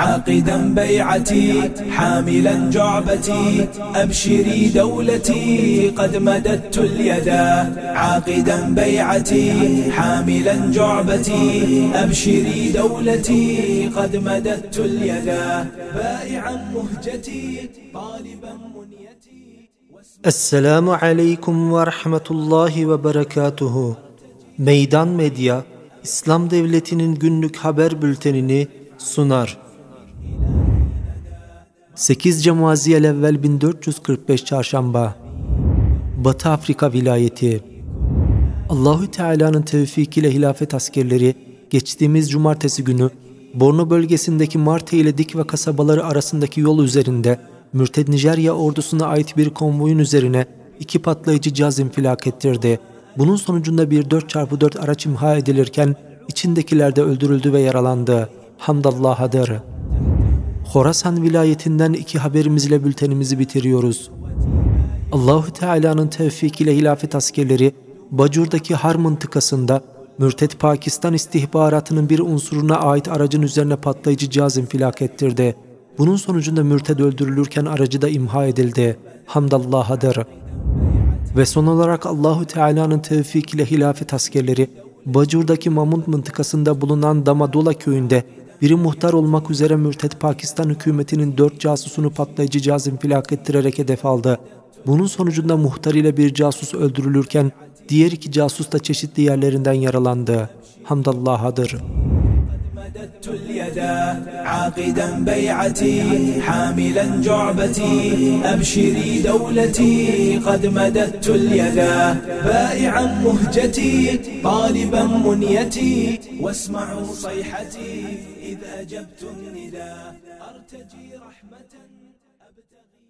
عاقدا بيعتي حاملا جعبتي أبشري دولتي قد مددت اليد عاقدا بيعتي حاملا جعبتي أبشري دولتي قد مددت اليد بائعا مهجتي طالبا منيتي Aleyküm ve Rahmetullahi ve Berekatuhu. Meydan Medya, İslam Devleti'nin günlük haber bültenini sunar. 8 Cemaziyel evvel 1445 Çarşamba Batı Afrika vilayeti Allahü Teala'nın tevfikiyle hilafet askerleri geçtiğimiz cumartesi günü Borno bölgesindeki Marte ile Dik ve kasabaları arasındaki yol üzerinde Mürted Nijerya ordusuna ait bir konvoyun üzerine iki patlayıcı caz infilak ettirdi. Bunun sonucunda bir 4x4 araç imha edilirken içindekiler de öldürüldü ve yaralandı. Hamdallah'adır. Horasan vilayetinden iki haberimizle bültenimizi bitiriyoruz. Allahü Teala'nın tevfikiyle hilafet askerleri Bacur'daki Har mıntıkasında Mürted Pakistan istihbaratının bir unsuruna ait aracın üzerine patlayıcı cihaz infilak ettirdi. Bunun sonucunda mürted öldürülürken aracı da imha edildi. Hamdallah'adır. Ve son olarak Allahü Teala'nın tevfik ile hilafet askerleri Bacur'daki Mamut mıntıkasında bulunan Damadola köyünde biri muhtar olmak üzere mürted Pakistan hükümetinin dört casusunu patlayıcı cihaz infilak ettirerek hedef aldı. Bunun sonucunda muhtar ile bir casus öldürülürken diğer iki casus da çeşitli yerlerinden yaralandı. Hamdallah'adır. مددت اليد عاقدا بيعتي حاملا جعبتي أبشري دولتي قد مددت اليد بائعا مهجتي طالبا منيتي واسمعوا صيحتي إذ أجبت النداء أرتجي رحمة أبتغي.